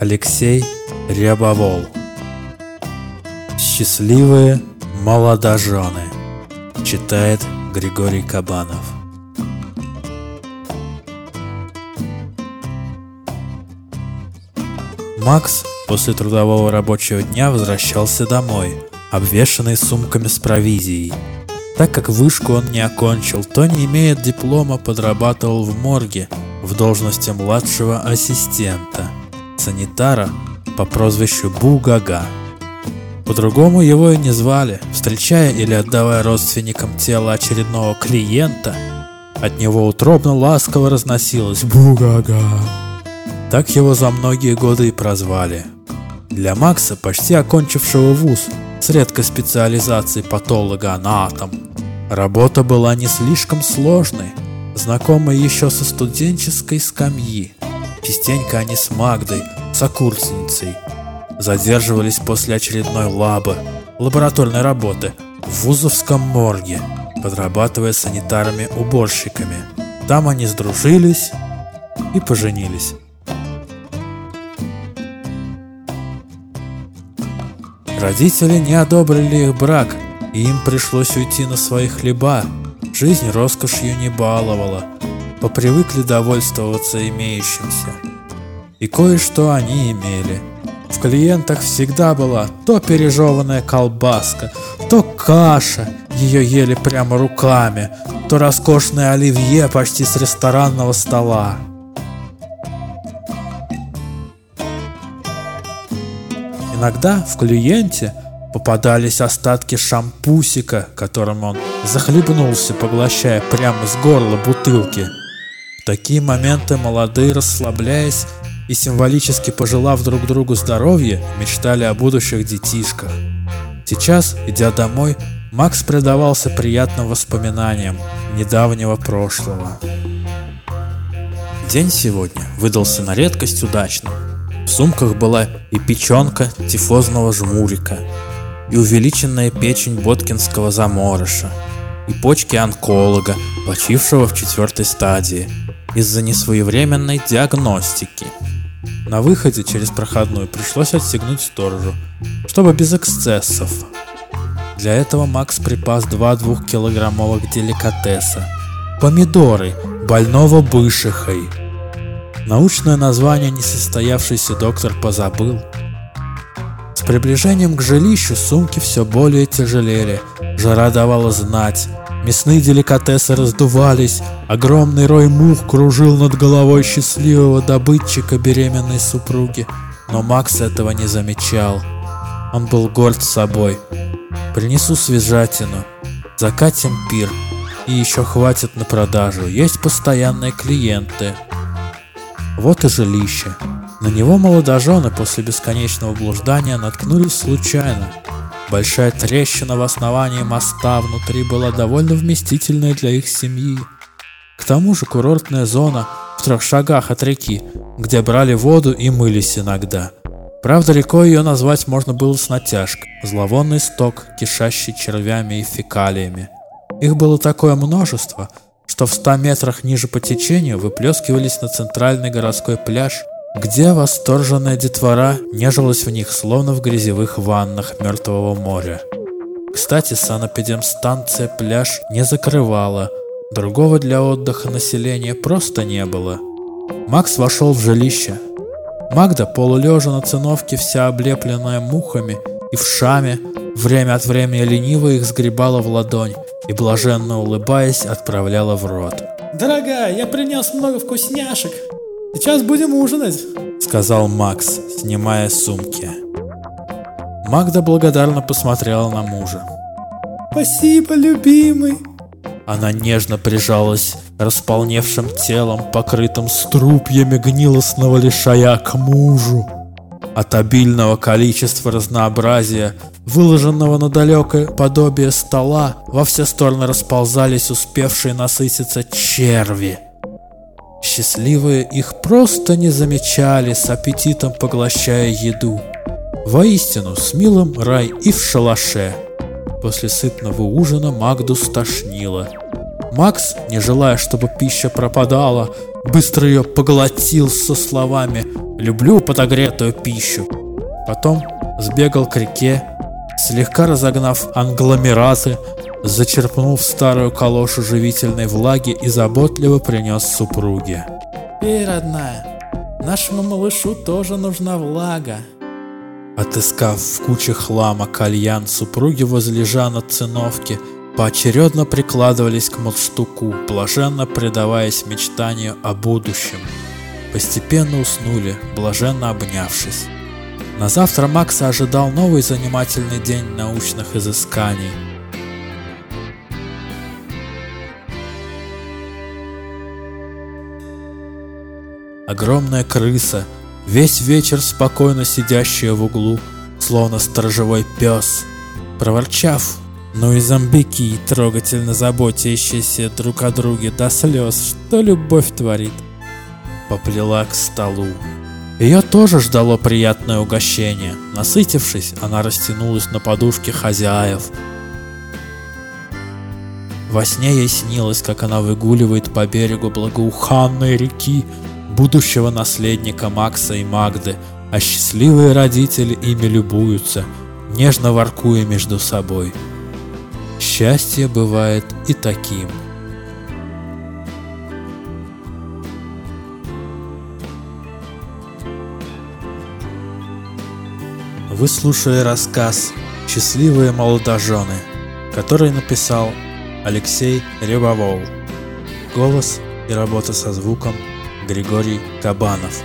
Алексей Рябовол. Счастливые молодожены Читает Григорий Кабанов. Макс после трудового рабочего дня возвращался домой, обвешанный сумками с провизией. Так как вышку он не окончил, то не имея диплома подрабатывал в морге в должности младшего ассистента, санитара по прозвищу Бугага. По-другому его и не звали, встречая или отдавая родственникам тело очередного клиента, от него утробно ласково разносилось «Бугага». Так его за многие годы и прозвали. Для Макса, почти окончившего вуз, с редкой специализацией патолога-анатом, работа была не слишком сложной, знакомой еще со студенческой скамьи. Частенько они с Магдой, сокурсницей, задерживались после очередной лабы, лабораторной работы в вузовском морге, подрабатывая санитарами-уборщиками. Там они сдружились и поженились. Родители не одобрили их брак, и им пришлось уйти на свои хлеба. Жизнь роскошью не баловала, попривыкли довольствоваться имеющимся. И кое-что они имели. В клиентах всегда была то пережеванная колбаска, то каша, ее ели прямо руками, то роскошное оливье почти с ресторанного стола. Иногда в клиенте попадались остатки шампусика, которым он захлебнулся, поглощая прямо с горла бутылки. Такие моменты молодые, расслабляясь и символически пожелав друг другу здоровья, мечтали о будущих детишках. Сейчас, идя домой, Макс предавался приятным воспоминаниям недавнего прошлого. День сегодня выдался на редкость удачным. В сумках была и печенка тифозного жмурика, и увеличенная печень боткинского заморыша, и почки онколога, почившего в четвертой стадии, из-за несвоевременной диагностики. На выходе через проходную пришлось отстегнуть сторожу, чтобы без эксцессов. Для этого Макс припас два двухкилограммовых деликатеса. Помидоры, больного бышихой, Научное название несостоявшийся доктор позабыл. С приближением к жилищу сумки все более тяжелели, жара давала знать, мясные деликатесы раздувались, огромный рой мух кружил над головой счастливого добытчика беременной супруги, но Макс этого не замечал. Он был горд собой. Принесу свежатину, закатим пир, и еще хватит на продажу, есть постоянные клиенты. Вот и жилище. На него молодожены после бесконечного блуждания наткнулись случайно. Большая трещина в основании моста внутри была довольно вместительная для их семьи. К тому же курортная зона в трех шагах от реки, где брали воду и мылись иногда. Правда, рекой ее назвать можно было с натяжкой. Зловонный сток, кишащий червями и фекалиями. Их было такое множество – что в 100 метрах ниже по течению выплескивались на центральный городской пляж, где восторженная детвора нежилась в них, словно в грязевых ваннах Мертвого моря. Кстати, санэпидемстанция пляж не закрывала, другого для отдыха населения просто не было. Макс вошел в жилище. Магда, полулежа на циновке, вся облепленная мухами и вшами, время от времени лениво их сгребала в ладонь и, блаженно улыбаясь, отправляла в рот. «Дорогая, я принес много вкусняшек. Сейчас будем ужинать», — сказал Макс, снимая сумки. Магда благодарно посмотрела на мужа. «Спасибо, любимый». Она нежно прижалась располневшим телом, покрытым струпьями гнилостного лишая к мужу. От обильного количества разнообразия, выложенного на далекое подобие стола, во все стороны расползались успевшие насытиться черви. Счастливые их просто не замечали, с аппетитом поглощая еду. Воистину, с милым рай и в шалаше. После сытного ужина Магду стошнило. Макс, не желая, чтобы пища пропадала, быстро ее поглотил со словами «люблю подогретую пищу». Потом сбегал к реке, слегка разогнав англомераты, зачерпнул в старую калошу живительной влаги и заботливо принес супруге. «Эй, родная, нашему малышу тоже нужна влага». Отыскав в куче хлама кальян, супруги возлежа на циновке, поочередно прикладывались к мундштуку, блаженно предаваясь мечтанию о будущем. Постепенно уснули, блаженно обнявшись. На завтра Макса ожидал новый занимательный день научных изысканий – огромная крыса, весь вечер спокойно сидящая в углу, словно сторожевой пес. Проворчав, ну и зомбики, трогательно заботящиеся друг о друге до слез, что любовь творит, поплела к столу. Ее тоже ждало приятное угощение. Насытившись, она растянулась на подушке хозяев. Во сне ей снилось, как она выгуливает по берегу благоуханной реки будущего наследника Макса и Магды, а счастливые родители ими любуются, нежно воркуя между собой. Счастье бывает и таким. Вы слушали рассказ «Счастливые молодожены», который написал Алексей Рябовол. Голос и работа со звуком – Григорий Кабанов.